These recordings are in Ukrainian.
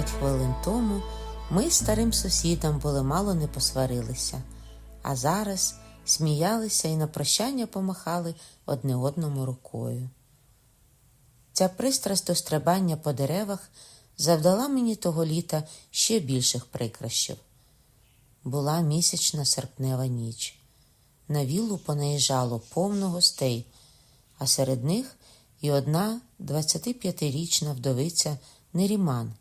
п'ять хвилин тому ми з старим сусідом були мало не посварилися, а зараз сміялися і на прощання помахали одне одному рукою. Ця пристрасть до стрибання по деревах завдала мені того літа ще більших прикрощів. Була місячна серпнева ніч. На віллу понаїжджало повно гостей, а серед них і одна 25-річна вдовиця Неріман.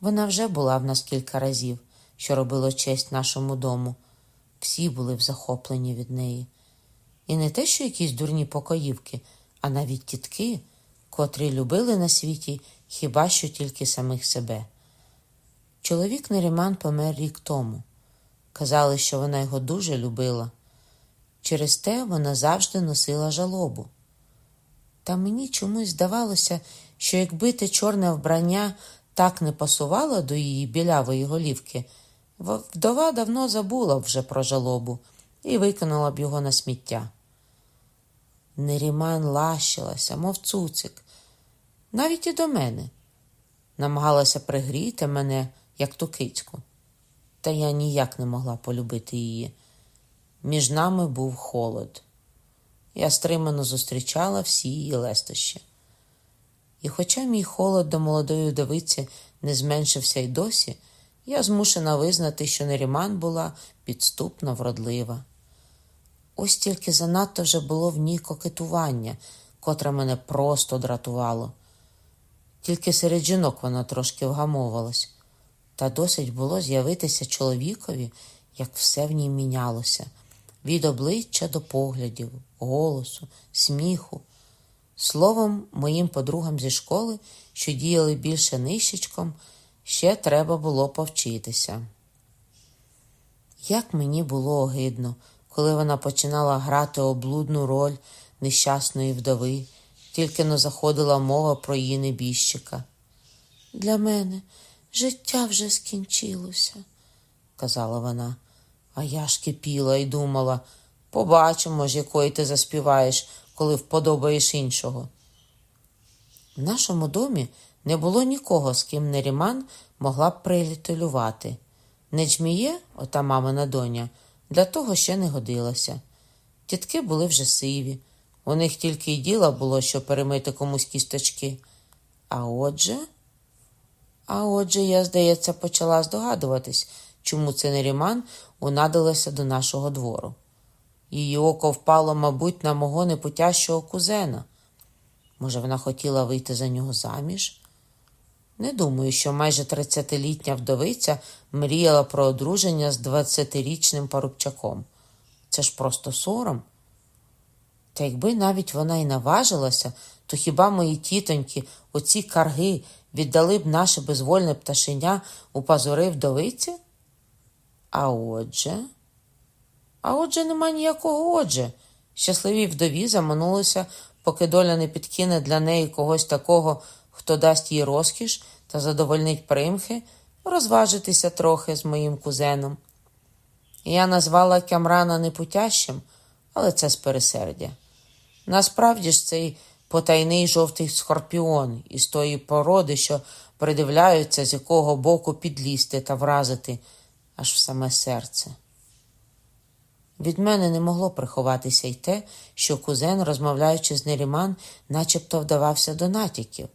Вона вже була в нас кілька разів, що робило честь нашому дому. Всі були в захопленні від неї. І не те, що якісь дурні покоївки, а навіть тітки, котрі любили на світі хіба що тільки самих себе. Чоловік Неріман помер рік тому. Казали, що вона його дуже любила. Через те вона завжди носила жалобу. Та мені чомусь здавалося, що якби те чорне вбрання так не пасувало до її білявої голівки, вдова давно забула вже про жалобу і викинула б його на сміття. Неріман лащилася, мов цуцик, навіть і до мене, намагалася пригріти мене, як ту кицьку, та я ніяк не могла полюбити її. Між нами був холод. Я стримано зустрічала всі її лестощі. І хоча мій холод до молодої вдовиці не зменшився й досі, я змушена визнати, що Неріман була підступно вродлива. Ось тільки занадто вже було в ній кокетування, котре мене просто дратувало. Тільки серед жінок вона трошки вгамовувалась, та досить було з'явитися чоловікові, як все в ній мінялося від обличчя до поглядів, голосу, сміху. Словом, моїм подругам зі школи, що діяли більше нищечком, ще треба було повчитися. Як мені було огидно, коли вона починала грати облудну роль нещасної вдови, тільки но заходила мова про її небіжчика. Для мене життя вже скінчилося, казала вона. А я ж кипіла і думала побачимо ж, якої ти заспіваєш, коли вподобаєш іншого. В нашому домі не було нікого, з ким Неріман могла б прилітолювати. Неджміє, ота мамина доня, для того ще не годилася. Тітки були вже сиві, у них тільки й діла було, що перемити комусь кісточки. А отже, а отже, я, здається, почала здогадуватись, чому це Неріман унадилася до нашого двору. Її око впало, мабуть, на мого непутящого кузена. Може, вона хотіла вийти за нього заміж? Не думаю, що майже тридцятилітня вдовиця мріяла про одруження з двадцятирічним парубчаком. Це ж просто сором. Та якби навіть вона й наважилася, то хіба мої тітоньки, оці карги, віддали б наше безвольне пташеня у пазури вдовиці? А отже, а отже, нема ніякого отже. Щасливій вдові заманулося, поки доля не підкине для неї когось такого, хто дасть їй розкіш та задовольнить примхи, розважитися трохи з моїм кузеном. Я назвала Кямрана непутящим, але це з пересердя. Насправді ж цей потайний жовтий скорпіон із тої породи, що придивляються, з якого боку підлізти та вразити аж в саме серце. Від мене не могло приховатися й те, що кузен, розмовляючи з Неріман, начебто вдавався до натяків,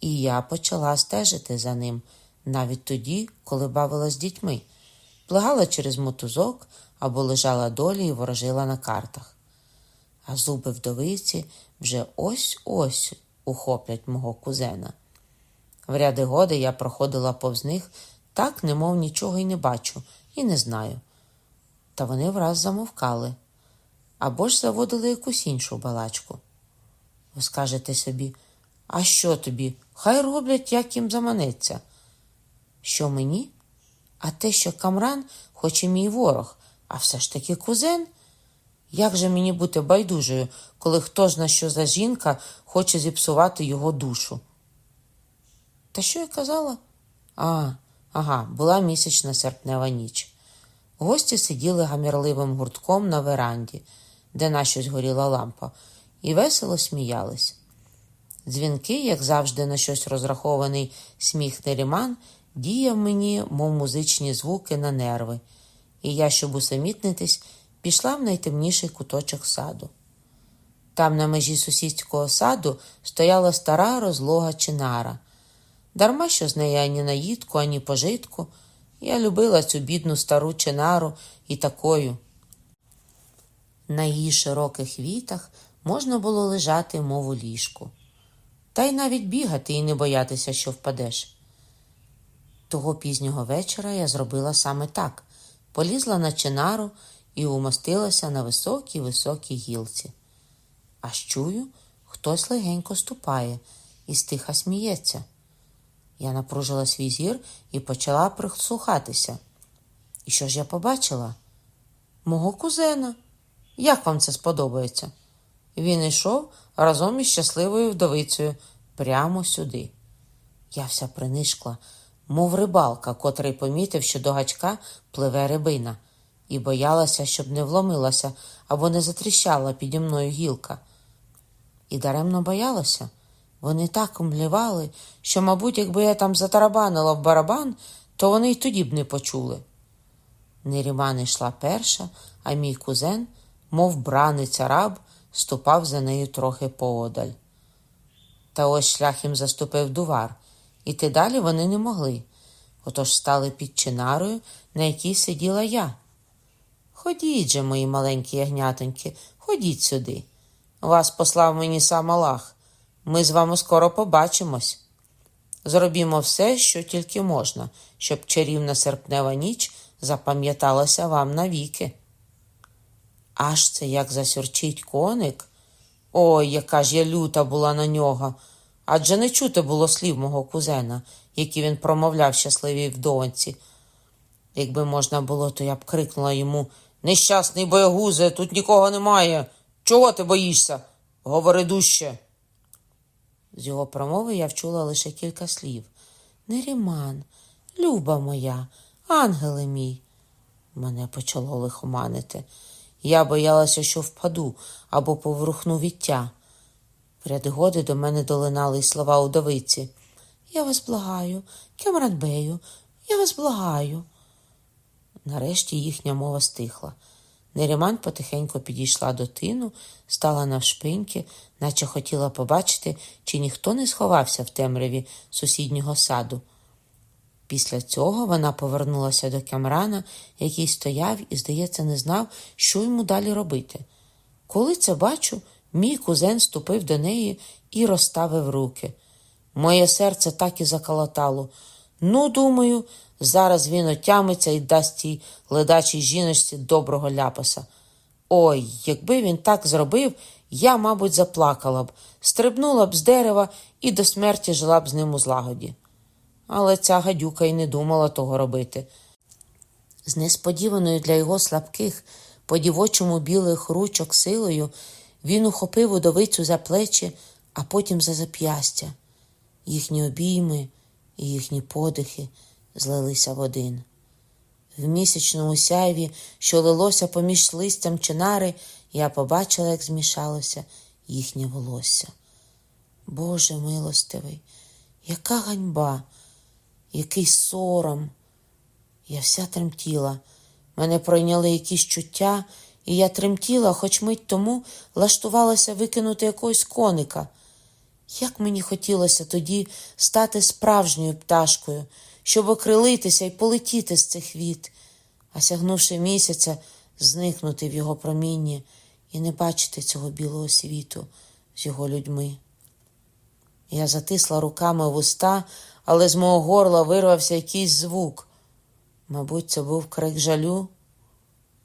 і я почала стежити за ним навіть тоді, коли бавила з дітьми, плигала через мотузок або лежала долі і ворожила на картах. А зуби вдовиці вже ось ось ухоплять мого кузена. В ряди годи я проходила повз них так, немов нічого й не бачу, і не знаю. Та вони враз замовкали або ж заводили якусь іншу балачку. Ви скажете собі, а що тобі? Хай роблять, як їм заманеться. Що мені? А те, що Камран, хоч і мій ворог, а все ж таки кузен. Як же мені бути байдужою, коли хто зна що за жінка хоче зіпсувати його душу? Та що я казала? А, ага, була місячна серпнева ніч. Гості сиділи гамірливим гуртком на веранді, де на щось горіла лампа, і весело сміялись. Дзвінки, як завжди, на щось розрахований сміх Неріман, діяв мені, мов музичні звуки на нерви, і я, щоб усамітнитись, пішла в найтемніший куточок саду. Там, на межі сусідського саду, стояла стара розлога чинара. Дарма що з неї ані наїдку, ані пожитку. Я любила цю бідну стару чинару і такою. На її широких вітах можна було лежати, мов у ліжку, та й навіть бігати і не боятися, що впадеш. Того пізнього вечора я зробила саме так полізла на чинару і умостилася на високій високій гілці. Аж чую, хтось легенько ступає і стиха сміється. Я напружила свій зір і почала прислухатися. І що ж я побачила? Мого кузена. Як вам це сподобається? Він йшов разом із щасливою вдовицею прямо сюди. Я вся принишкла, мов рибалка, котрий помітив, що до гачка пливе рибина, і боялася, щоб не вломилася або не затріщала піді мною гілка. І даремно боялася. Вони так умлівали, що, мабуть, якби я там затарабанила в барабан, то вони й тоді б не почули. Неріман йшла перша, а мій кузен, мов браниця раб, ступав за нею трохи поодаль. Та ось шлях їм заступив дувар, іти далі вони не могли, отож стали під чинарою, на якій сиділа я. Ходіть же, мої маленькі ягнятоньки, ходіть сюди. Вас послав мені сам Аллах. Ми з вами скоро побачимось. Зробімо все, що тільки можна, щоб чарівна серпнева ніч запам'яталася вам навіки. Аж це як засюрчить коник. Ой, яка ж я люта була на нього. Адже не чути було слів мого кузена, які він промовляв щасливій вдованці. Якби можна було, то я б крикнула йому Нещасний боягузе, тут нікого немає. Чого ти боїшся? Говори дужче. З його промови я вчула лише кілька слів. Неріман, люба моя, ангеле мій. Мене почало лихоманити. Я боялася, що впаду або поврухну віття. Прядгоди до мене долинали й слова удовиці. Я вас благаю, Кемранбею, я вас благаю. Нарешті їхня мова стихла. Неріман потихеньку підійшла до тину, стала навшпиньки, наче хотіла побачити, чи ніхто не сховався в темряві сусіднього саду. Після цього вона повернулася до Кямрана, який стояв і, здається, не знав, що йому далі робити. Коли це бачу, мій кузен ступив до неї і розставив руки. Моє серце так і заколотало. Ну, думаю, зараз він отямиться і дасть тій ледачій жіночці доброго ляпаса. Ой, якби він так зробив, я, мабуть, заплакала б, стрибнула б з дерева і до смерті жила б з ним у злагоді. Але ця гадюка й не думала того робити. З несподіваною для його слабких, по дівочому білих ручок силою він ухопив удовицю за плечі, а потім за зап'ястя. Їхні обійми і їхні подихи злилися в один. В місячному сяйві, що лилося поміж листям чинари, я побачила, як змішалося їхнє волосся. Боже милостивий, яка ганьба, який сором. Я вся тремтіла. Мене пройняли якісь чуття, і я тремтіла, хоч мить тому лаштувалася викинути якогось коника. Як мені хотілося тоді стати справжньою пташкою, щоб окрилитися і полетіти з цих віт, а сягнувши місяця, зникнути в його промінні і не бачити цього білого світу з його людьми. Я затисла руками вуста, але з мого горла вирвався якийсь звук. Мабуть, це був крик жалю,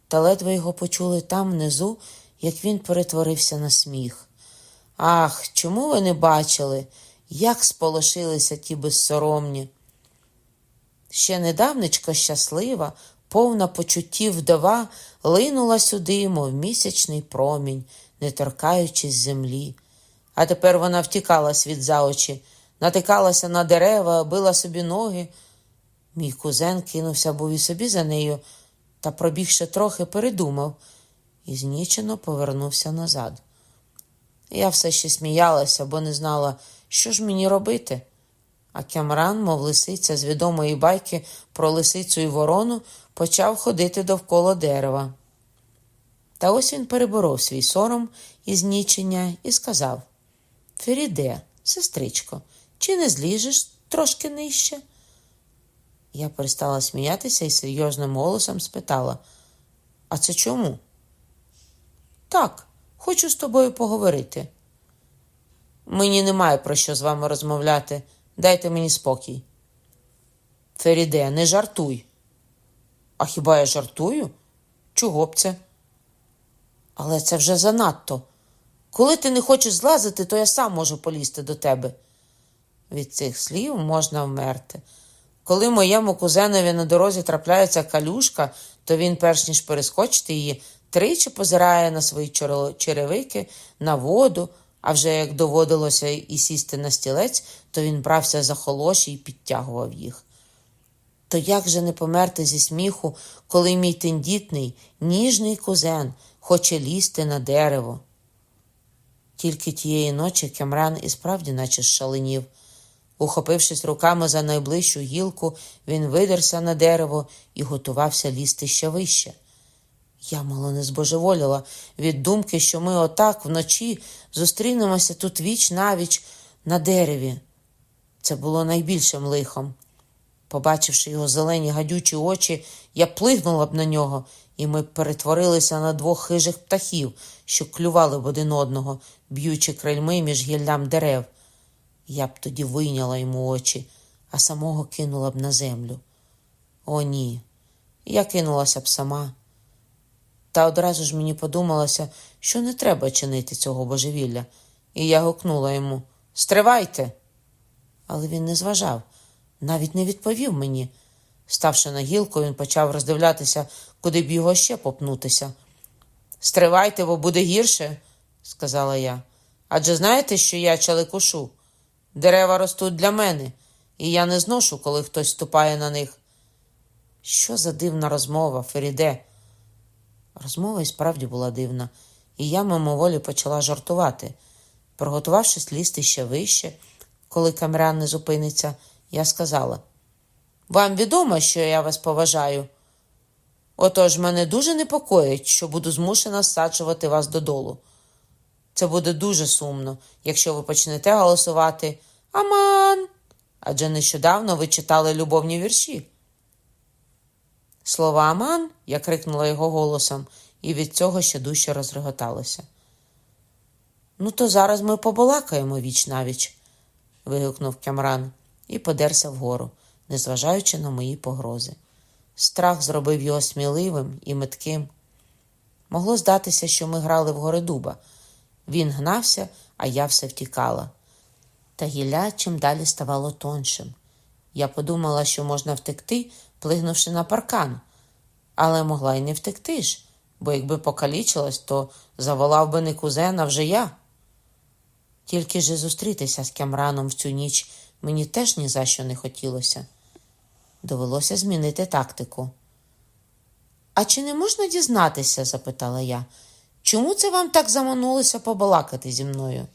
та ледве його почули там внизу, як він перетворився на сміх. Ах, чому ви не бачили, як сполошилися ті безсоромні? Ще недавнечко щаслива, повна почуттів вдова, линула сюди, мов місячний промінь, не торкаючись землі. А тепер вона втікала світ за очі, натикалася на дерева, била собі ноги. Мій кузен кинувся був і собі за нею, та, пробігши трохи, передумав і знічено повернувся назад. Я все ще сміялася, бо не знала, що ж мені робити. А Кямран, мов лисиця з відомої байки про лисицю і ворону, почав ходити довкола дерева. Та ось він переборов свій сором і знічення і сказав Феріде, сестричко, чи не зліжеш трошки нижче? Я перестала сміятися і серйозним голосом спитала А це чому? Так, хочу з тобою поговорити. Мені немає про що з вами розмовляти. Дайте мені спокій. Феріде, не жартуй. А хіба я жартую? Чого б це? Але це вже занадто. Коли ти не хочеш злазити, то я сам можу полізти до тебе. Від цих слів можна вмерти. Коли моєму кузенові на дорозі трапляється калюшка, то він, перш ніж перескочити її, тричі позирає на свої черевики, на воду, а вже як доводилося і сісти на стілець, то він брався за холоші і підтягував їх. То як же не померти зі сміху, коли мій тендітний, ніжний кузен хоче лізти на дерево? Тільки тієї ночі Кемран і справді наче шаленів. Ухопившись руками за найближчу гілку, він видерся на дерево і готувався лізти ще вище. Я мало не збожеволіла від думки, що ми отак вночі зустрінемося тут віч навіч на дереві. Це було найбільшим лихом. Побачивши його зелені гадючі очі, я плигнула б на нього, і ми перетворилися на двох хижих птахів, що клювали в один одного, б'ючи крильми між гіллям дерев. Я б тоді вийняла йому очі, а самого кинула б на землю. О, ні, я кинулася б сама. Та одразу ж мені подумалося, що не треба чинити цього божевілля, і я гукнула йому Стривайте! Але він не зважав, навіть не відповів мені. Ставши на гілку, він почав роздивлятися, куди б його ще попнутися. Стривайте, бо буде гірше, сказала я. Адже знаєте, що я чаликушу? Дерева ростуть для мене, і я не зношу, коли хтось ступає на них. Що за дивна розмова, Феріде? Розмова і справді була дивна, і я мимоволі почала жартувати. Приготувавшись лізти ще вище, коли камеран не зупиниться, я сказала: Вам відомо, що я вас поважаю. Отож мене дуже непокоїть, що буду змушена саджувати вас додолу. Це буде дуже сумно, якщо ви почнете голосувати Аман. Адже нещодавно ви читали любовні вірші. Слова Аман, я крикнула його голосом, і від цього ще дужче розреготалося. Ну, то зараз ми побалакаємо віч навіч, вигукнув Кямран і подерся вгору, незважаючи на мої погрози. Страх зробив його сміливим і метким. Могло здатися, що ми грали в гори дуба. Він гнався, а я все втікала. Та гілля чим далі ставало тоншим. Я подумала, що можна втекти, плигнувши на паркан, але могла й не втекти ж, бо якби покалічилась, то заволав би не кузен, а вже я. Тільки ж зустрітися з Кямраном в цю ніч мені теж ні за що не хотілося. Довелося змінити тактику. А чи не можна дізнатися? запитала я. Чому це вам так заманулося побалакати зі мною?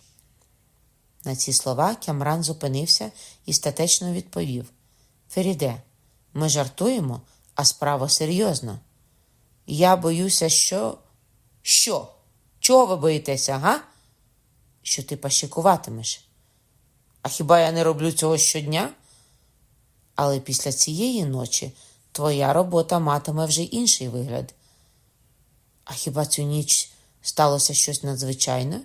На ці слова Кямран зупинився і статечно відповів Феріде, ми жартуємо, а справа серйозна. Я боюся, що. Що? Чого ви боїтеся, га? Що ти пащикуватимеш? А хіба я не роблю цього щодня? Але після цієї ночі твоя робота матиме вже інший вигляд. А хіба цю ніч сталося щось надзвичайне?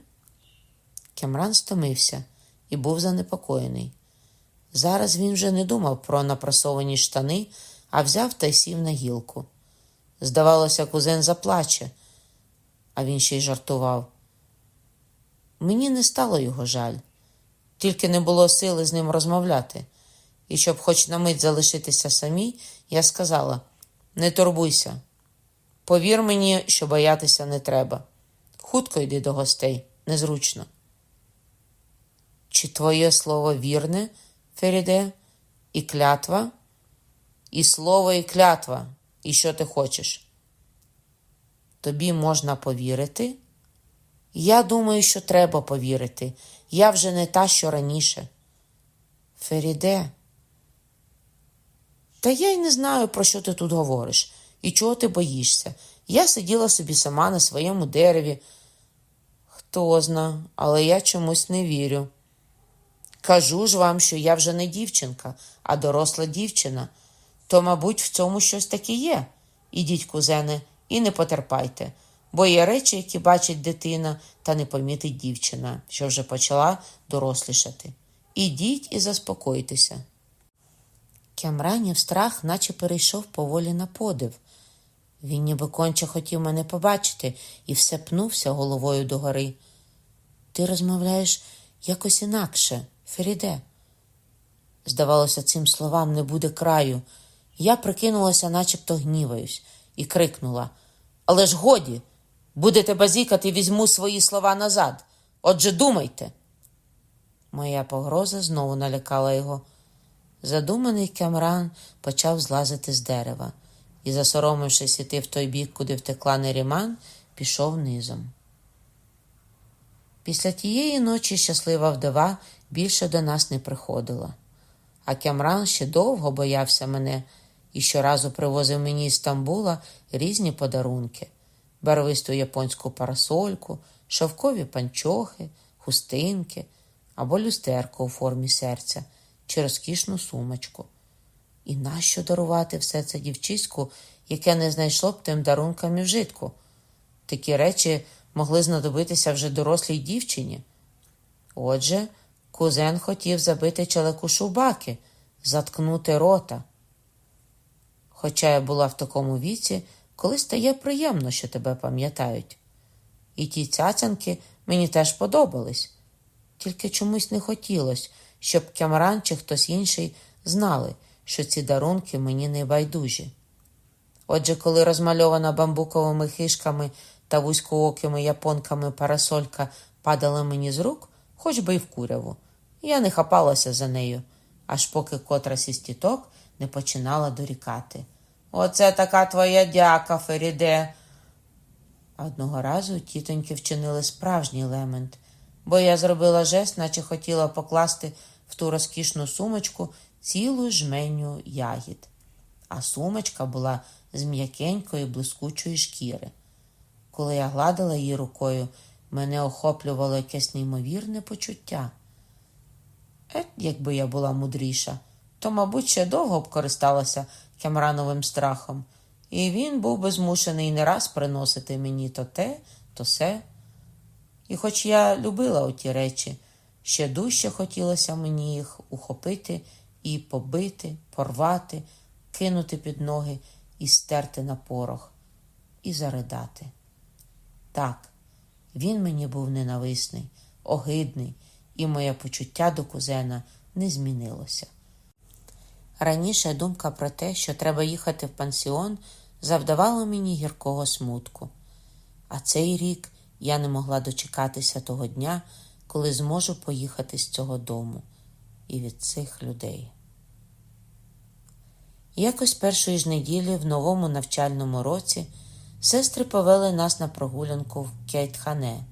Кемран стомився і був занепокоєний. Зараз він вже не думав про напрасовані штани, а взяв та й сів на гілку. Здавалося, кузен заплаче, а він ще й жартував. Мені не стало його жаль, тільки не було сили з ним розмовляти. І щоб хоч на мить залишитися самій, я сказала: не турбуйся, повір мені, що боятися не треба. Хутко йди до гостей, незручно. Чи твоє слово вірне, Феріде, і клятва? І слово, і клятва, і що ти хочеш? Тобі можна повірити? Я думаю, що треба повірити. Я вже не та, що раніше. Феріде. Та я й не знаю, про що ти тут говориш і чого ти боїшся. Я сиділа собі сама на своєму дереві. Хто зна, але я чомусь не вірю. Кажу ж вам, що я вже не дівчинка, а доросла дівчина. То, мабуть, в цьому щось таке є. Ідіть, кузене, і не потерпайте, бо є речі, які бачить дитина та не помітить дівчина, що вже почала дорослішати. Ідіть і заспокойтеся. Кямранів страх, наче перейшов поволі на подив. Він ніби конче хотів мене побачити і все пнувся головою догори. Ти розмовляєш якось інакше, Феріде. Здавалося, цим словам не буде краю. Я прикинулася, начебто гніваюсь, і крикнула Але ж годі, будете базікати, візьму свої слова назад. Отже, думайте. Моя погроза знову налякала його. Задуманий Кемран почав злазити з дерева і, засоромившись іти в той бік, куди втекла Неріман, пішов низом. Після тієї ночі щаслива вдова більше до нас не приходила, а Кемран ще довго боявся мене і щоразу привозив мені з Стамбула різні подарунки барвисту японську парасольку, шовкові панчохи, хустинки або люстерко у формі серця чи розкішну сумочку. І нащо дарувати все це дівчиську, яке не знайшло б тим дарункам і вжитку? Такі речі могли знадобитися вже дорослій дівчині. Отже, кузен хотів забити чалеку шубаки, заткнути рота. Хоча я була в такому віці, коли стає приємно, що тебе пам'ятають. І ті цяцянки мені теж подобались, тільки чомусь не хотілося, щоб Кямран чи хтось інший знали, що ці дарунки мені не байдужі. Отже, коли розмальована бамбуковими хишками та вузькоокими японками парасолька падала мені з рук, хоч би й в куряву, я не хапалася за нею, аж поки котрась із тіток не починала дорікати. Оце така твоя дяка, Феріде. Одного разу тітоньки вчинили справжній лемент, бо я зробила жест, наче хотіла покласти в ту розкішну сумочку цілу жменю ягід, а сумочка була з м'якенької блискучої шкіри. Коли я гладила її рукою, мене охоплювало якесь неймовірне почуття. Ет, якби я була мудріша, то, мабуть, ще довго б користалася кемрановим страхом, і він був би змушений не раз приносити мені то те, то се. І хоч я любила оті речі, ще дужче хотілося мені їх ухопити і побити, порвати, кинути під ноги і стерти на порох, і заридати. Так, він мені був ненависний, огидний, і моє почуття до кузена не змінилося. Раніше думка про те, що треба їхати в пансіон, завдавала мені гіркого смутку. А цей рік я не могла дочекатися того дня, коли зможу поїхати з цього дому і від цих людей. Якось першої ж неділі в новому навчальному році сестри повели нас на прогулянку в Кейтхане.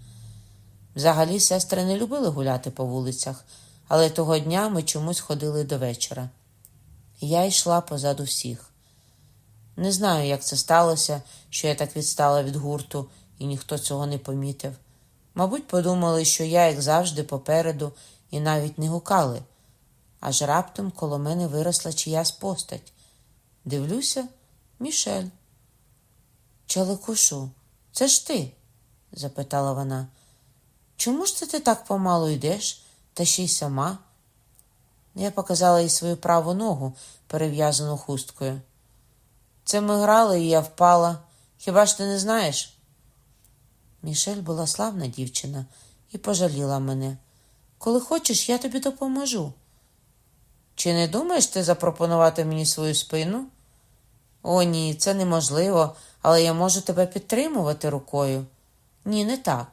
Взагалі, сестри не любили гуляти по вулицях, але того дня ми чомусь ходили до вечора. Я йшла позаду всіх. Не знаю, як це сталося, що я так відстала від гурту, і ніхто цього не помітив. Мабуть, подумали, що я, як завжди, попереду, і навіть не гукали. Аж раптом коло мене виросла чиясь постать. Дивлюся, Мішель. Чаликушу, це ж ти? запитала вона. Чому ж це ти так помалу йдеш, та ще й сама? Я показала їй свою праву ногу, перев'язану хусткою. Це ми грали, і я впала. Хіба ж ти не знаєш? Мішель була славна дівчина і пожаліла мене. Коли хочеш, я тобі допоможу. Чи не думаєш ти запропонувати мені свою спину? О, ні, це неможливо, але я можу тебе підтримувати рукою. Ні, не так.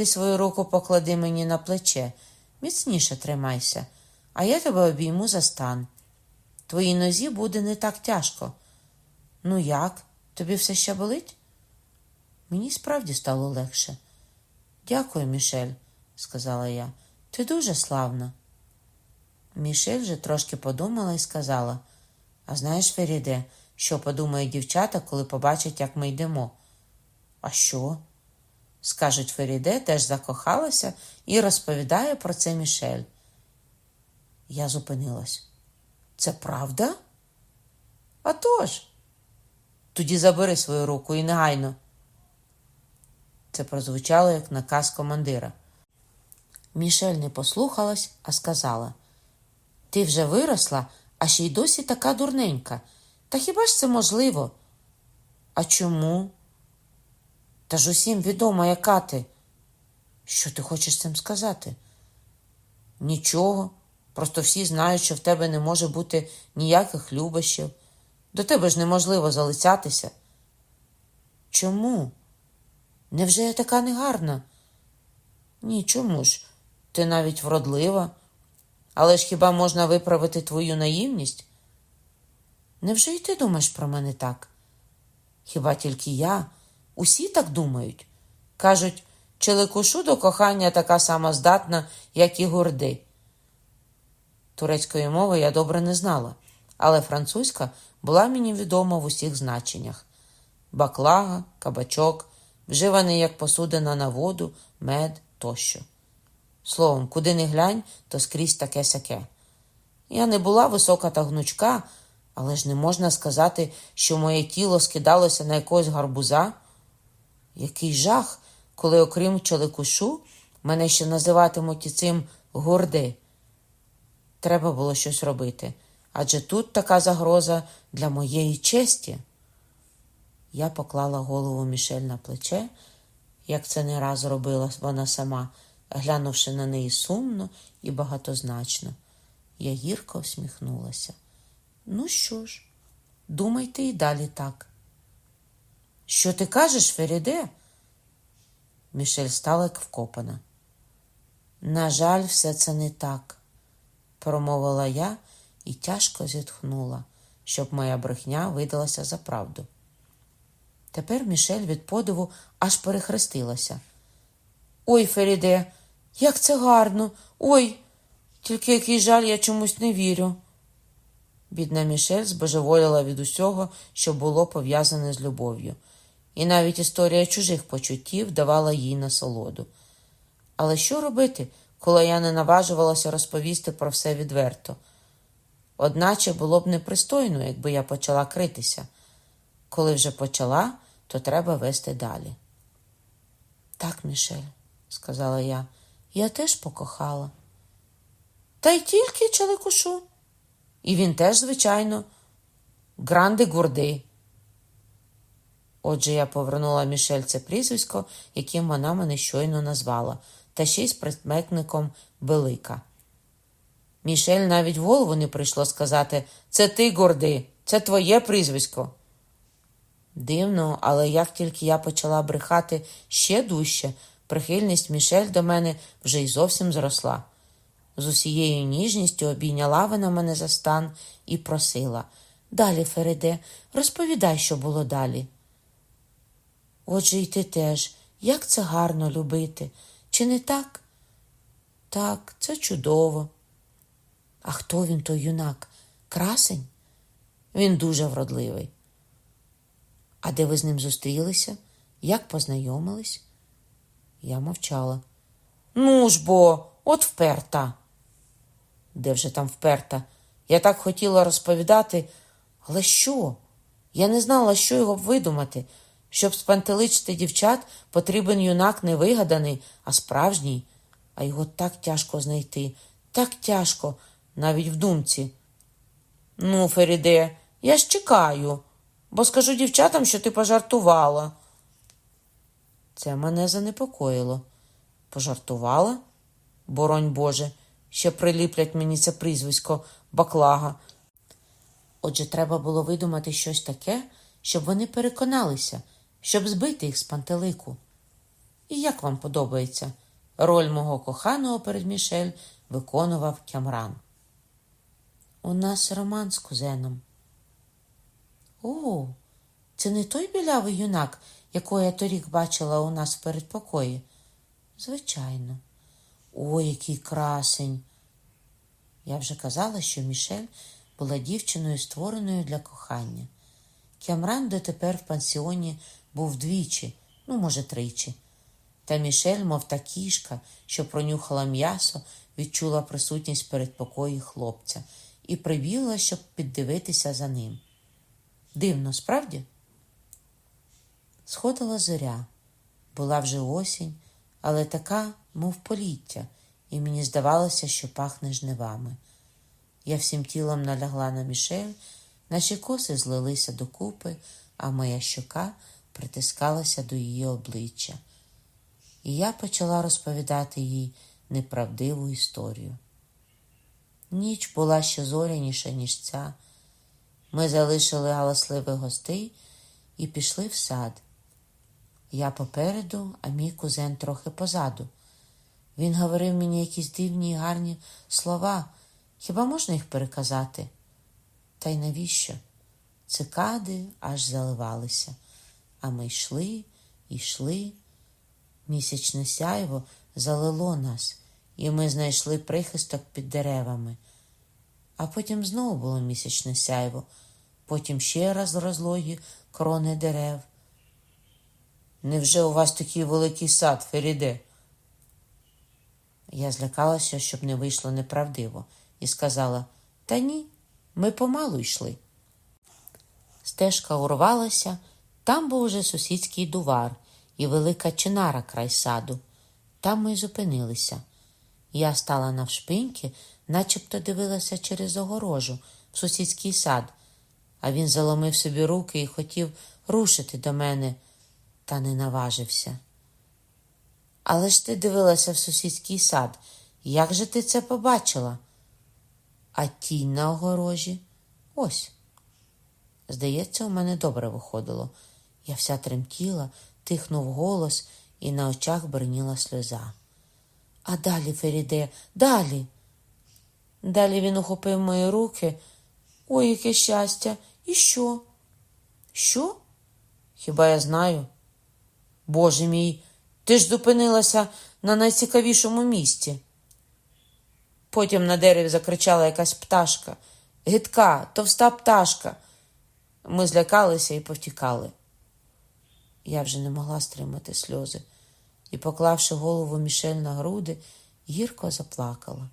Ти свою руку поклади мені на плече, міцніше тримайся, а я тебе обійму за стан. Твоїй нозі буде не так тяжко. Ну як? Тобі все ще болить? Мені справді стало легше. Дякую, Мішель, сказала я. Ти дуже славна. Мішель вже трошки подумала і сказала: А знаєш, Феріде, що подумають дівчата, коли побачать, як ми йдемо? А що? Скажуть, Феріде теж закохалася і розповідає про це Мішель. Я зупинилась. Це правда? «А тож!» Тоді забери свою руку і негайно. Це прозвучало як наказ командира. Мішель не послухалась, а сказала: Ти вже виросла, а ще й досі така дурненька. Та хіба ж це можливо? А чому? Та ж усім відомо, яка ти. Що ти хочеш цим сказати? Нічого. Просто всі знають, що в тебе не може бути ніяких любощів. До тебе ж неможливо залицятися. Чому? Невже я така негарна? Ні, чому ж? Ти навіть вродлива. Але ж хіба можна виправити твою наївність? Невже і ти думаєш про мене так? Хіба тільки я? Усі так думають. Кажуть, челикушу до кохання така сама здатна, як і горди. Турецької мови я добре не знала, але французька була мені відома в усіх значеннях: баклага, кабачок, вживаний як посудина на воду, мед тощо. Словом, куди не глянь, то скрізь таке сяке. Я не була висока та гнучка, але ж не можна сказати, що моє тіло скидалося на якогось гарбуза. Який жах, коли, окрім чоликушу, мене ще називатимуть і цим горди. Треба було щось робити, адже тут така загроза для моєї честі. Я поклала голову Мішель на плече, як це не раз робила вона сама, глянувши на неї сумно і багатозначно. Я гірко всміхнулася. Ну що ж, думайте і далі так. Що ти кажеш, Феріде? Мішель стала як вкопана. На жаль, все це не так, промовила я і тяжко зітхнула, щоб моя брехня видалася за правду. Тепер Мішель від подиву аж перехрестилася. Ой, Феріде, як це гарно! Ой, тільки який жаль, я чомусь не вірю. Бідна Мішель збожеволіла від усього, що було пов'язане з любов'ю, і навіть історія чужих почуттів давала їй насолоду. Але що робити, коли я не наважувалася розповісти про все відверто? Одначе було б непристойно, якби я почала критися. Коли вже почала, то треба вести далі. Так, Мішель, сказала я, я теж покохала. Та й тільки чоликушу. І він теж, звичайно, гранди гурди. Отже, я повернула Мішель це прізвисько, яким вона мене щойно назвала, та ще й з прикметником велика. Мішель навіть в голову не прийшло сказати це ти, горди, це твоє прізвисько. Дивно, але як тільки я почала брехати ще дужче, прихильність Мішель до мене вже й зовсім зросла. З усією ніжністю обійняла вона мене за стан і просила Далі, Фереде, розповідай, що було далі. Отже, й ти теж, як це гарно любити, чи не так? Так, це чудово. А хто він, той юнак? Красень? Він дуже вродливий. А де ви з ним зустрілися? Як познайомились? Я мовчала. Ну ж бо, от вперта. Де вже там вперта? Я так хотіла розповідати, але що? Я не знала, що його видумати. Щоб спантеличити дівчат, потрібен юнак не вигаданий, а справжній, а його так тяжко знайти, так тяжко, навіть в думці. Ну, Феріде, я ж чекаю, бо скажу дівчатам, що ти пожартувала. Це мене занепокоїло. Пожартувала? Боронь Боже, ще приліплять мені це прізвисько баклага. Отже, треба було видумати щось таке, щоб вони переконалися, щоб збити їх з пантелику. І як вам подобається, роль мого коханого перед Мішель виконував Кямран. У нас роман з кузеном. О, це не той білявий юнак, якого я торік бачила у нас в передпокої. Звичайно. Ой, який красень. Я вже казала, що Мішель була дівчиною, створеною для кохання. Кямран дотепер в пансіоні був двічі, ну, може, тричі. Та Мішель, мов та кішка, що пронюхала м'ясо, відчула присутність передпокої хлопця і прибігла, щоб піддивитися за ним. Дивно, справді? Сходила зоря. Була вже осінь, але така, мов поліття, і мені здавалося, що пахне жнивами. Я всім тілом налягла на мішель, наші коси злилися докупи, а моя щока притискалася до її обличчя. І я почала розповідати їй неправдиву історію. Ніч була ще зоряніша, ніж ця. Ми залишили галасливих гостей і пішли в сад. Я попереду, а мій кузен трохи позаду. Він говорив мені якісь дивні й гарні слова. Хіба можна їх переказати? Та й навіщо? Цикади аж заливалися, а ми йшли, йшли. Місячне сяйво залило нас, і ми знайшли прихисток під деревами. А потім знову було місячне сяйво, потім ще раз розлогі крони дерев. Невже у вас такий великий сад, Феріде? Я злякалася, щоб не вийшло неправдиво, і сказала Та ні, ми помалу йшли. Стежка урвалася, там був уже сусідський дувар і велика чинара край саду. Там ми й зупинилися. Я стала навшпиньки, начебто дивилася через огорожу в сусідський сад, а він заломив собі руки і хотів рушити до мене, та не наважився. Але ж ти дивилася в сусідський сад. Як же ти це побачила? А тінь на огорожі? Ось. Здається, у мене добре виходило. Я вся тремтіла, тихнув голос, і на очах бриніла сльоза. А далі, Феріде, далі. Далі він ухопив мої руки. Ой, яке щастя! І що? Що? Хіба я знаю? Боже мій, ти ж зупинилася на найцікавішому місці. Потім на дереві закричала якась пташка. Гидка, товста пташка. Ми злякалися і повтікали. Я вже не могла стримати сльози і, поклавши голову Мішель на груди, гірко заплакала.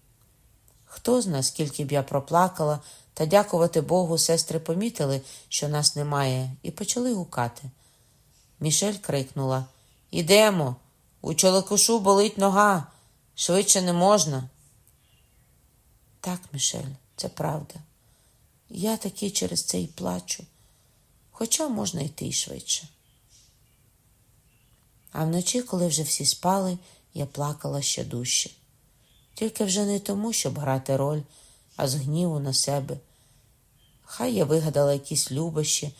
Хто зна, скільки б я проплакала, та дякувати Богу, сестри помітили, що нас немає, і почали гукати. Мішель крикнула Ідемо, у чолокушу болить нога, швидше не можна. Так, Мішель, це правда. Я таки через це й плачу, хоча можна йти й швидше. А вночі, коли вже всі спали, я плакала ще дужче. Тільки вже не тому, щоб грати роль, а з гніву на себе. Хай я вигадала якісь любощі,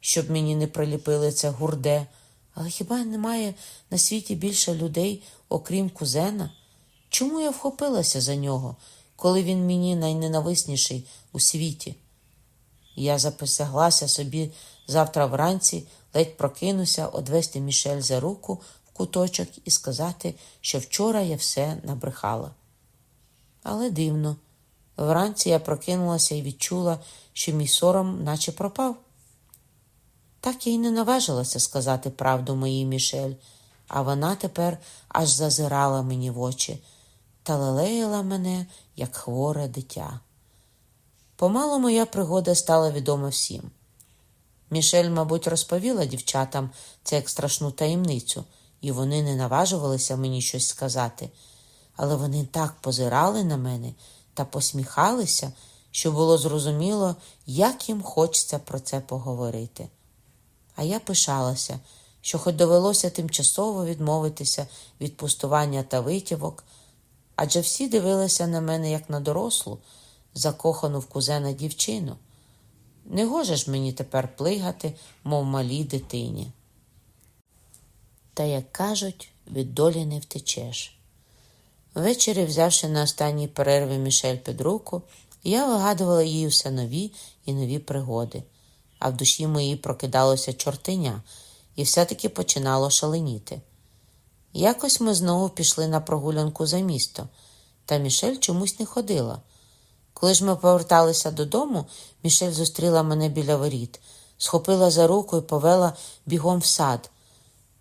щоб мені не приліпили це гурде, але хіба немає на світі більше людей, окрім кузена? Чому я вхопилася за нього, коли він мені найненависніший у світі? Я записаглася собі завтра вранці ледь прокинуся одвести Мішель за руку в куточок і сказати, що вчора я все набрехала. Але дивно, вранці я прокинулася і відчула, що мій сором наче пропав. Так я й не наважилася сказати правду моїй Мішель, а вона тепер аж зазирала мені в очі та лелеяла мене, як хворе дитя. Помалу моя пригода стала відома всім. Мішель, мабуть, розповіла дівчатам це як страшну таємницю, і вони не наважувалися мені щось сказати. Але вони так позирали на мене та посміхалися, що було зрозуміло, як їм хочеться про це поговорити. А я пишалася, що хоч довелося тимчасово відмовитися від пустування та витівок, адже всі дивилися на мене як на дорослу, закохану в кузена дівчину. Не гоже ж мені тепер плигати, мов малій дитині. Та, як кажуть, від долі не втечеш. Ввечері, взявши на останній перерві Мішель під руку, я вигадувала їй все нові і нові пригоди, а в душі моїй прокидалося чортиня і все-таки починало шаленіти. Якось ми знову пішли на прогулянку за місто, та Мішель чомусь не ходила. Коли ж ми поверталися додому, Мішель зустріла мене біля воріт, схопила за руку і повела бігом в сад.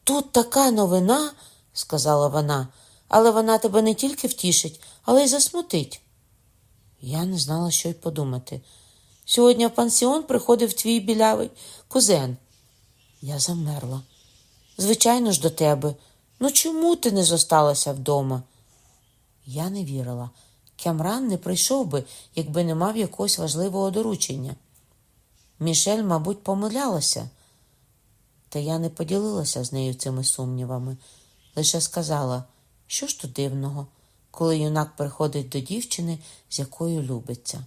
Тут така новина, сказала вона, але вона тебе не тільки втішить, але й засмутить. Я не знала, що й подумати. Сьогодні в пансіон приходив твій білявий кузен. Я замерла. Звичайно ж, до тебе. Ну чому ти не зосталася вдома? Я не вірила. Кямран не прийшов би, якби не мав якогось важливого доручення. Мішель, мабуть, помилялася, та я не поділилася з нею цими сумнівами, лише сказала, що ж тут дивного, коли юнак приходить до дівчини, з якою любиться.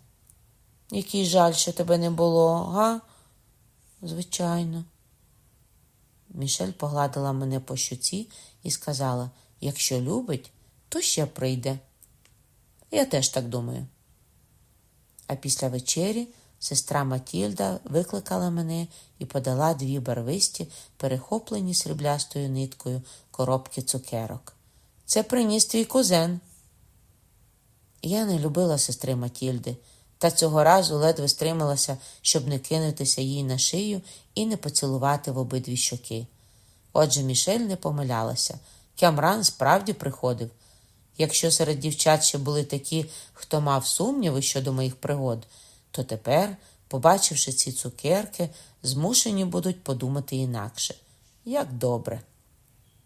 Який жаль, що тебе не було, га? Звичайно. Мішель погладила мене по щуці і сказала: якщо любить, то ще прийде. Я теж так думаю. А після вечері сестра Матільда викликала мене і подала дві барвисті, перехоплені сріблястою ниткою коробки цукерок. Це приніс твій кузен. Я не любила сестри Матільди, та цього разу ледве стрималася, щоб не кинутися їй на шию і не поцілувати в обидві щоки. Отже, Мішель не помилялася. Кямран справді приходив. Якщо серед дівчат ще були такі, хто мав сумніви щодо моїх пригод, то тепер, побачивши ці цукерки, змушені будуть подумати інакше. Як добре.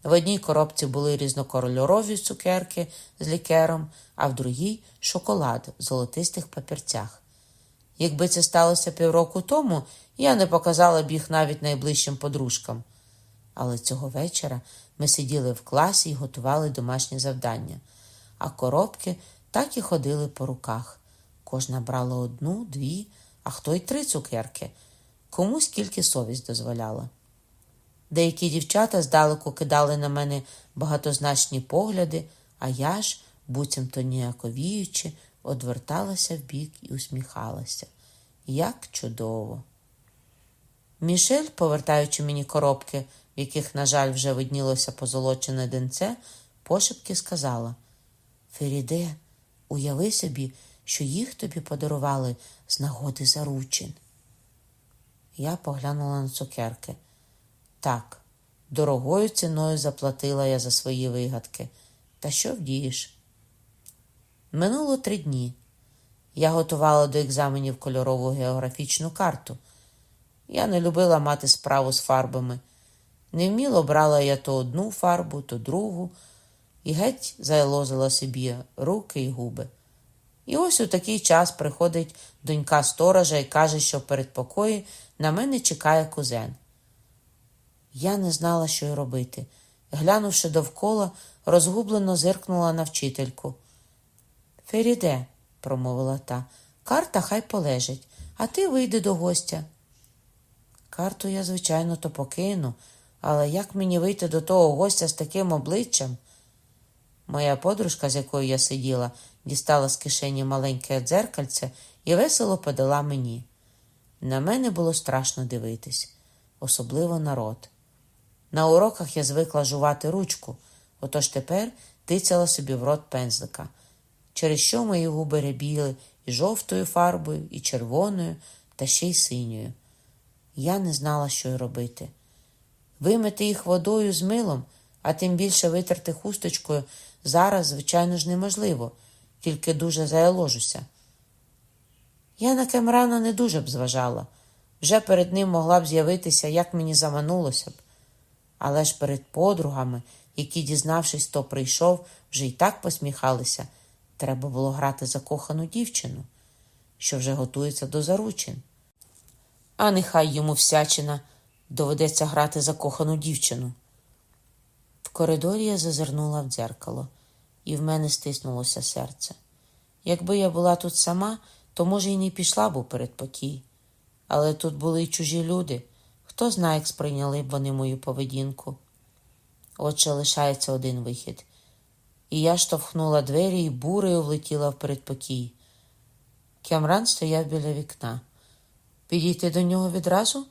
В одній коробці були різнокольорові цукерки з лікером, а в другій шоколад в золотистих папірцях. Якби це сталося півроку тому, я не показала б їх навіть найближчим подружкам. Але цього вечора ми сиділи в класі і готували домашнє завдання, а коробки так і ходили по руках. Кожна брала одну, дві, а хто й три цукерки, кому скільки совість дозволяла. Деякі дівчата здалеку кидали на мене багатозначні погляди, а я ж, буцімто ніяковіючи, одверталася вбік і усміхалася. Як чудово! Мішель, повертаючи мені коробки, в яких, на жаль, вже виднілося позолочене денце, пошепки сказала Феріде, уяви собі, що їх тобі подарували з нагоди заручин. Я поглянула на цукерки. Так, дорогою ціною заплатила я за свої вигадки. Та що вдієш? Минуло три дні. Я готувала до екзаменів кольорову географічну карту. Я не любила мати справу з фарбами. Невміло брала я то одну фарбу, то другу, і геть залозила собі руки і губи. І ось у такий час приходить донька сторожа і каже, що в передпокої на мене чекає кузен. Я не знала, що й робити. Глянувши довкола, розгублено зиркнула на вчительку. Феріде, промовила та, карта хай полежить, а ти вийди до гостя. Карту я, звичайно, то покину, але як мені вийти до того гостя з таким обличчям? Моя подружка, з якою я сиділа, дістала з кишені маленьке дзеркальце і весело подала мені. На мене було страшно дивитись, особливо народ. На уроках я звикла жувати ручку, отож тепер тицяла собі в рот пензлика, через що мої губи рябіли і жовтою фарбою, і червоною, та ще й синьою. Я не знала, що й робити. Вимити їх водою з милом, а тим більше витерти хусточкою зараз, звичайно ж, неможливо, тільки дуже заяложуся. Я на Кемрана не дуже б зважала. Вже перед ним могла б з'явитися, як мені заманулося б. Але ж перед подругами, які, дізнавшись, хто прийшов, вже й так посміхалися, треба було грати закохану дівчину, що вже готується до заручин. А нехай йому всячина доведеться грати закохану дівчину. Коридорі я зазирнула в дзеркало, і в мене стиснулося серце. Якби я була тут сама, то, може, й не пішла б у передпокій. Але тут були й чужі люди. Хто знає, як сприйняли б вони мою поведінку. Отже, лишається один вихід. І я штовхнула двері і бурею влетіла в передпокій. Кямран стояв біля вікна. Підійти до нього відразу?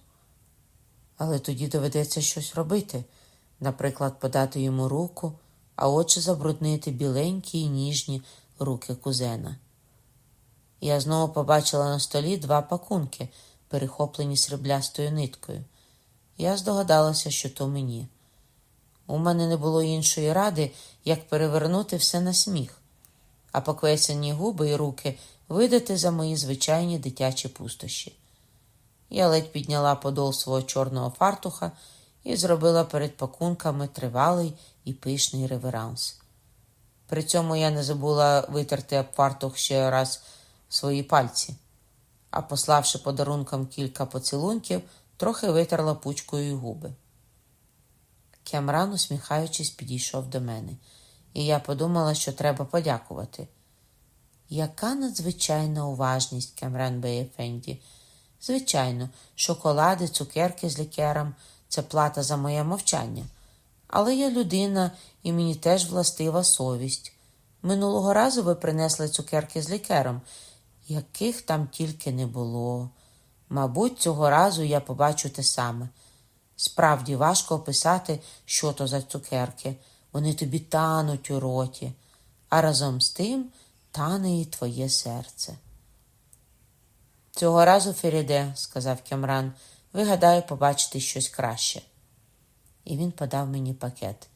Але тоді доведеться щось робити. Наприклад, подати йому руку, а очі забруднити біленькі й ніжні руки кузена. Я знову побачила на столі два пакунки, перехоплені сріблястою ниткою. Я здогадалася, що то мені. У мене не було іншої ради, як перевернути все на сміх, а поквесені губи і руки видати за мої звичайні дитячі пустощі. Я ледь підняла подол свого чорного фартуха і зробила перед пакунками тривалий і пишний реверанс. При цьому я не забула витерти об ще раз свої пальці, а пославши подарункам кілька поцілунків, трохи витерла пучкою губи. Кемран, усміхаючись, підійшов до мене, і я подумала, що треба подякувати. Яка надзвичайна уважність, Кемран Беєфенді. Звичайно, шоколади, цукерки з лікером це плата за моє мовчання. Але я людина і мені теж властива совість. Минулого разу ви принесли цукерки з лікером, яких там тільки не було. Мабуть, цього разу я побачу те саме. Справді важко описати, що то за цукерки. Вони тобі тануть у роті, а разом з тим тане і твоє серце. Цього разу, Феріде, сказав Кемран, ви гадаю побачити щось краще. І він подав мені пакет,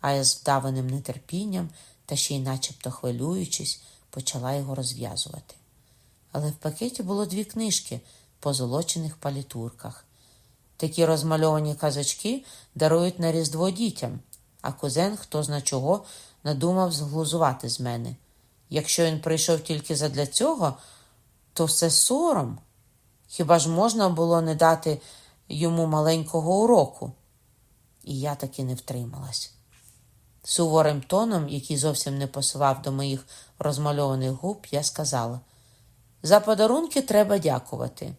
а я з вдаваним нетерпінням та ще й начебто хвилюючись, почала його розв'язувати. Але в пакеті було дві книжки по золочених палітурках. Такі розмальовані казочки дарують на Різдво дітям, а кузен, хто зна чого, надумав зглузувати з мене. Якщо він прийшов тільки задля цього, то все сором. Хіба ж можна було не дати йому маленького уроку? І я таки не втрималась. Суворим тоном, який зовсім не посував до моїх розмальованих губ, я сказала: за подарунки треба дякувати.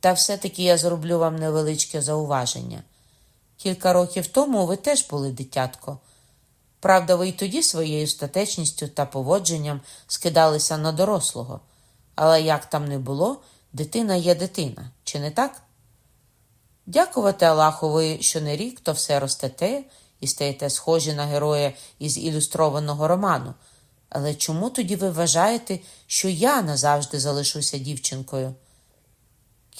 Та все-таки я зроблю вам невеличке зауваження. Кілька років тому ви теж були дитятко. Правда, ви й тоді своєю статечністю та поводженням скидалися на дорослого. Але як там не було, дитина є дитина, чи не так? Дякувати Аллахові, що не рік, то все ростете і стаєте схожі на героя із ілюстрованого роману. Але чому тоді ви вважаєте, що я назавжди залишуся дівчинкою?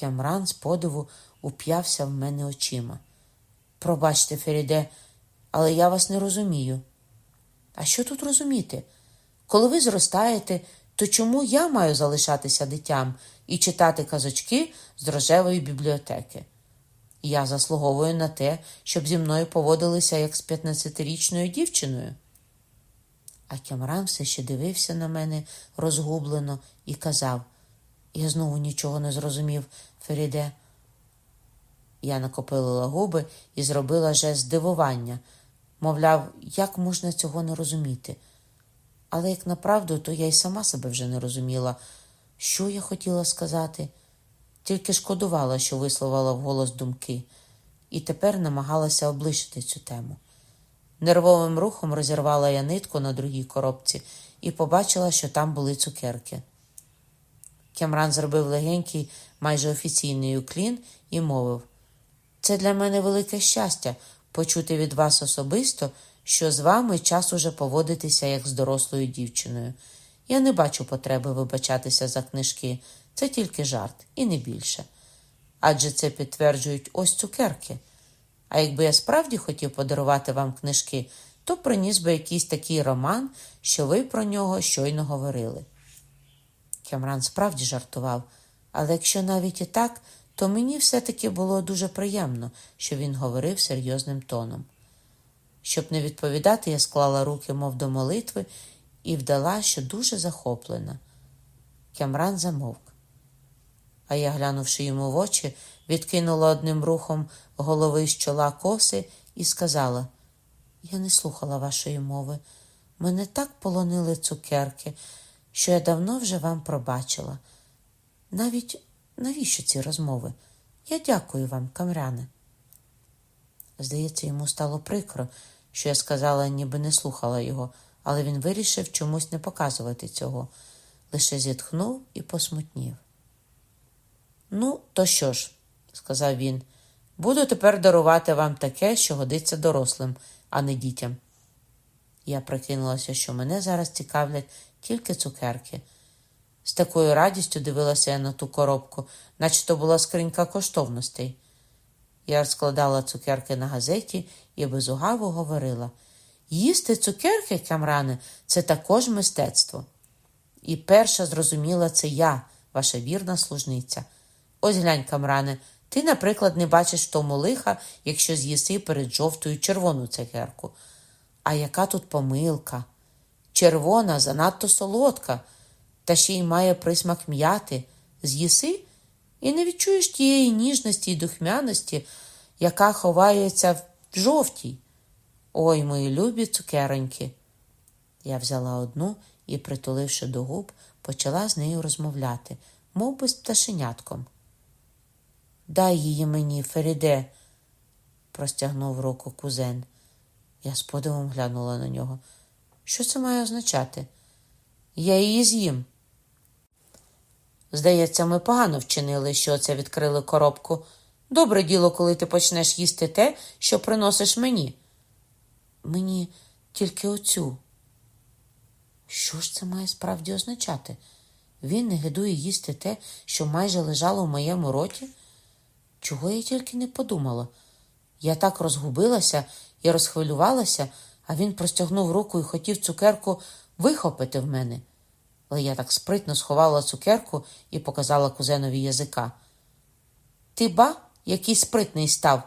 Кямран з подиву уп'явся в мене очима. Пробачте, Феріде, але я вас не розумію. А що тут розуміти? Коли ви зростаєте, то чому я маю залишатися дитям і читати казочки з рожевої бібліотеки? Я заслуговую на те, щоб зі мною поводилися як з 15-річною дівчиною. А Кямран все ще дивився на мене розгублено і казав: Я знову нічого не зрозумів, Феріде. Я накопилила губи і зробила жест здивування. Мовляв, як можна цього не розуміти? Але як направду, то я й сама себе вже не розуміла, що я хотіла сказати, тільки шкодувала, що висловила вголос думки, і тепер намагалася облишити цю тему. Нервовим рухом розірвала я нитку на другій коробці і побачила, що там були цукерки. Кемран зробив легенький, майже офіційний уклін і мовив: Це для мене велике щастя почути від вас особисто що з вами час уже поводитися як з дорослою дівчиною. Я не бачу потреби вибачатися за книжки, це тільки жарт, і не більше. Адже це підтверджують ось цукерки. А якби я справді хотів подарувати вам книжки, то приніс би якийсь такий роман, що ви про нього щойно говорили. Кемран справді жартував, але якщо навіть і так, то мені все-таки було дуже приємно, що він говорив серйозним тоном. Щоб не відповідати, я склала руки, мов до молитви, і вдала, що дуже захоплена. Кямран замовк. А я, глянувши йому в очі, відкинула одним рухом голови з чола коси і сказала: Я не слухала вашої мови. Мене так полонили цукерки, що я давно вже вам пробачила. Навіть навіщо ці розмови? Я дякую вам, камряне. Здається, йому стало прикро, що я сказала, ніби не слухала його, але він вирішив чомусь не показувати цього, лише зітхнув і посмутнів. Ну, то що ж, сказав він, Буду тепер дарувати вам таке, що годиться дорослим, а не дітям. Я прикинулася, що мене зараз цікавлять тільки цукерки. З такою радістю дивилася я на ту коробку, наче то була скринька коштовностей. Я розкладала цукерки на газеті і безугаво говорила їсти цукерки, камране, це також мистецтво. І перша зрозуміла це я, ваша вірна служниця. Ось глянь, камране, ти, наприклад, не бачиш тому лиха, якщо з'їси перед жовтою червону цукерку. А яка тут помилка? Червона занадто солодка, та ще й має присмак м'яти. З'їси і не відчуєш тієї ніжності і духмяності, яка ховається в жовтій. Ой, мої любі цукероньки. Я взяла одну і, притуливши до губ, почала з нею розмовляти, мов би з пташенятком. Дай її мені, Феріде, простягнув руку кузен. Я з подивом глянула на нього. Що це має означати? Я її з'їм. Здається, ми погано вчинили, що це відкрили коробку. Добре діло, коли ти почнеш їсти те, що приносиш мені. Мені тільки оцю. Що ж це має справді означати? Він не гидує їсти те, що майже лежало в моєму роті? Чого я тільки не подумала? Я так розгубилася і розхвилювалася, а він простягнув руку і хотів цукерку вихопити в мене. Але я так спритно сховала цукерку і показала кузенові язика. Ти ба, який спритний став.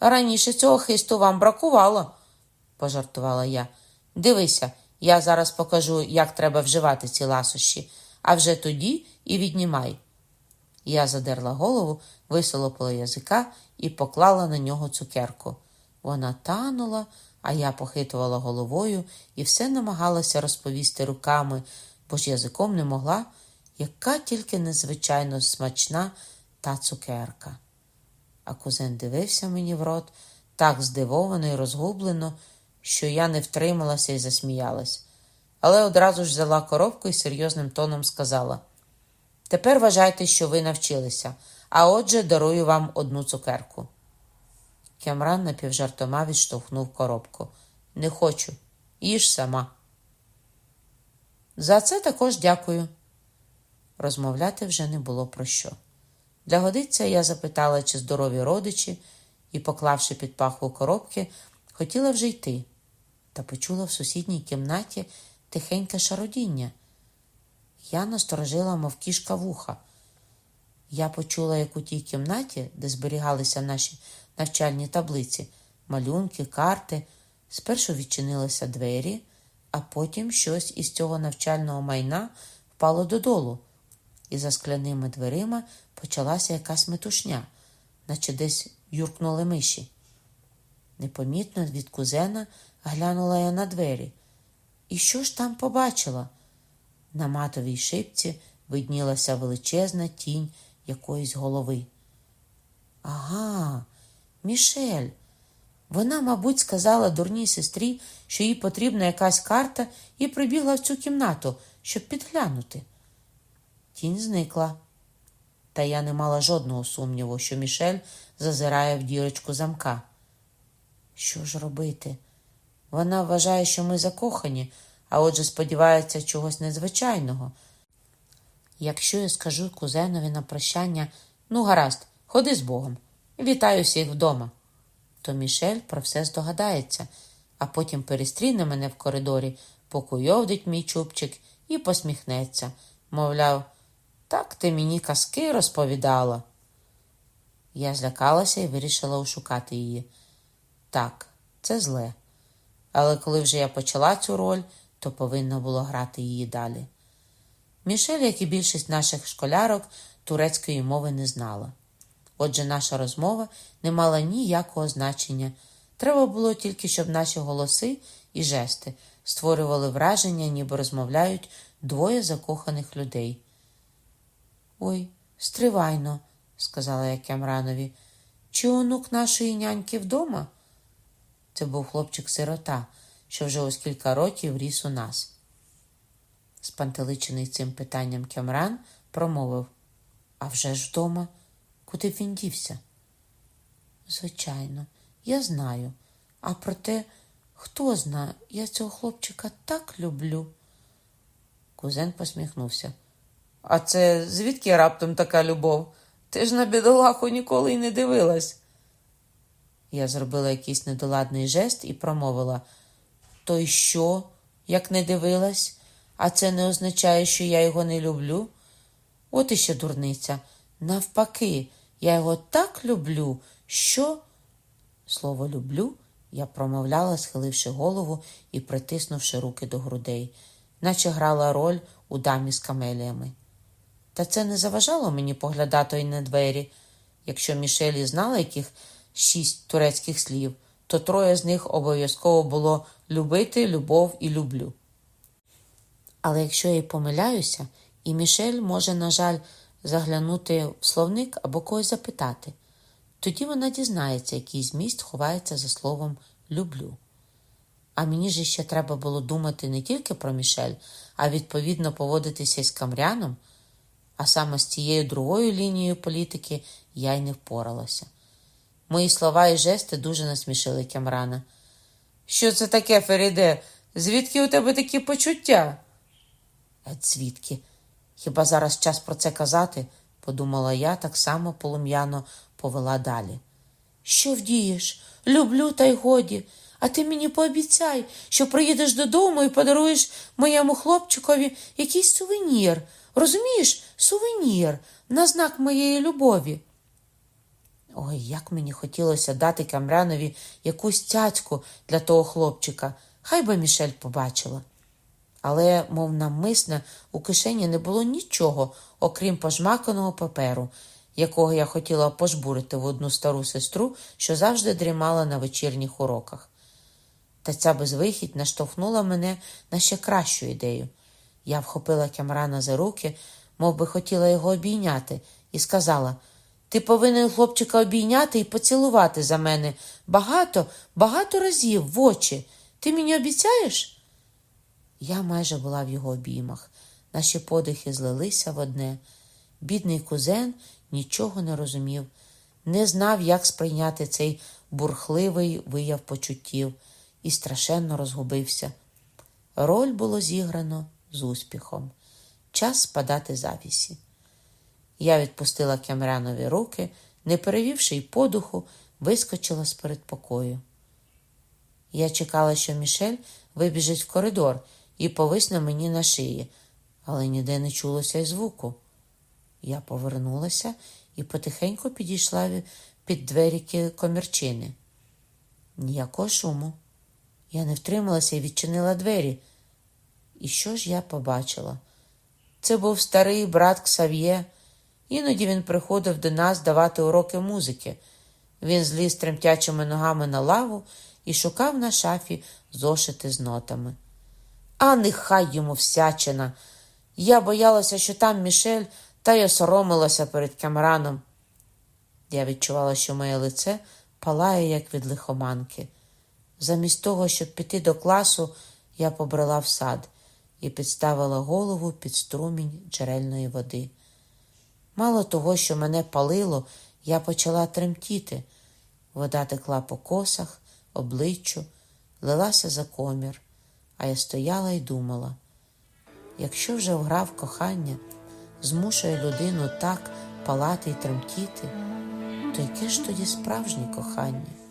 Раніше цього хисту вам бракувало, пожартувала я. Дивися, я зараз покажу, як треба вживати ці ласощі, а вже тоді і віднімай. Я задерла голову, висолопила язика і поклала на нього цукерку. Вона танула, а я похитувала головою і все намагалася розповісти руками, бо ж язиком не могла, яка тільки незвичайно смачна та цукерка. А кузен дивився мені в рот так здивовано і розгублено, що я не втрималася і засміялась. Але одразу ж взяла коробку і серйозним тоном сказала: Тепер вважайте, що ви навчилися, а отже, дарую вам одну цукерку. Кямран напівжартома відштовхнув коробку. Не хочу, їж сама. За це також дякую. Розмовляти вже не було про що. Для годиця я запитала, чи здорові родичі, і, поклавши під пахву коробки, хотіла вже йти, та почула в сусідній кімнаті тихеньке шародіння. Я насторожила, мов кішка вуха. Я почула, як у тій кімнаті, де зберігалися наші навчальні таблиці, малюнки, карти. Спершу відчинилися двері, а потім щось із цього навчального майна впало додолу, і за скляними дверима почалася якась метушня, наче десь юркнули миші. Непомітно від кузена глянула я на двері. І що ж там побачила? На матовій шипці виднілася величезна тінь якоїсь голови. Ага, Мішель. Вона, мабуть, сказала дурній сестрі, що їй потрібна якась карта, і прибігла в цю кімнату, щоб підглянути. Тінь зникла, та я не мала жодного сумніву, що Мішель зазирає в дірочку замка. Що ж робити? Вона вважає, що ми закохані, а отже сподівається чогось незвичайного. Якщо я скажу кузенові на прощання, ну, гаразд, ходи з Богом, вітаю всіх вдома, то Мішель про все здогадається, а потім перестріне мене в коридорі, покуйовдить мій чубчик і посміхнеться, мовляв, так ти мені казки розповідала. Я злякалася і вирішила ошукати її. Так, це зле. Але коли вже я почала цю роль, то повинна було грати її далі. Мішель, як і більшість наших школярок, турецької мови не знала. Отже, наша розмова не мала ніякого значення. Треба було тільки, щоб наші голоси і жести створювали враження, ніби розмовляють двоє закоханих людей. Ой, стривайно, сказала я Кямранові. Чи онук нашої няньки вдома? Це був хлопчик-сирота, що вже ось кілька років ріс у нас. Спантеличений цим питанням Кямран промовив А вже ж вдома, куди б він дівся? Звичайно, я знаю. А проте, хто знає, я цього хлопчика так люблю. Кузен посміхнувся. А це звідки раптом така любов? Ти ж на бідолаху ніколи й не дивилась. Я зробила якийсь недоладний жест і промовила То й що, як не дивилась, а це не означає, що я його не люблю. От іще дурниця. Навпаки, я його так люблю, що. Слово люблю я промовляла, схиливши голову і притиснувши руки до грудей, наче грала роль у дамі з камеліями. Та це не заважало мені поглядати й на двері. Якщо Мішелі знала яких шість турецьких слів, то троє з них обов'язково було любити, любов і люблю. Але якщо я й помиляюся, і Мішель може, на жаль, заглянути в словник або когось запитати, тоді вона дізнається, який зміст ховається за словом люблю. А мені ж ще треба було думати не тільки про Мішель, а відповідно поводитися із Камряном, а саме з цією другою лінією політики я й не впоралася. Мої слова і жести дуже насмішили Кямрана. Що це таке, Феріде? Звідки у тебе такі почуття? Ет звідки? Хіба зараз час про це казати? подумала я, так само полум'яно повела далі. Що вдієш? Люблю, та й годі. А ти мені пообіцяй, що приїдеш додому і подаруєш моєму хлопчикові якийсь сувенір. Розумієш, сувенір на знак моєї любові. Ой, як мені хотілося дати Камрянові якусь цяцьку для того хлопчика, хай би Мішель побачила. Але, мов навмисне, у кишені не було нічого, окрім пожмаканого паперу, якого я хотіла пожбурити в одну стару сестру, що завжди дрімала на вечірніх уроках. Та ця безвихідь наштовхнула мене на ще кращу ідею. Я вхопила Кямрана за руки, мов би хотіла його обійняти, і сказала: Ти повинен хлопчика обійняти і поцілувати за мене багато, багато разів в очі. Ти мені обіцяєш? Я майже була в його обіймах. Наші подихи злилися в одне. Бідний кузен нічого не розумів, не знав, як сприйняти цей бурхливий вияв почуттів, і страшенно розгубився. Роль було зіграно з успіхом. Час спадати завісі. Я відпустила Кемрянові руки, не перевівши й подуху, вискочила з передпокою. Я чекала, що Мішель вибіжить в коридор і повисне мені на шиї, але ніде не чулося й звуку. Я повернулася і потихеньку підійшла під двері комірчини. Ніякого шуму. Я не втрималася і відчинила двері. І що ж я побачила? Це був старий брат Ксав'є. Іноді він приходив до нас давати уроки музики. Він зліз тремтячими ногами на лаву і шукав на шафі зошити з нотами. А нехай йому всячина. Я боялася, що там Мішель, та й осоромилася перед Камраном. Я відчувала, що моє лице палає, як від лихоманки. Замість того, щоб піти до класу, я побрела в сад і підставила голову під струмінь джерельної води. Мало того, що мене палило, я почала тремтіти. Вода текла по косах, обличчю, лилася за комір, а я стояла і думала: якщо вже вграв кохання, змушує людину так палати і тремтіти, то яке ж тоді справжнє кохання?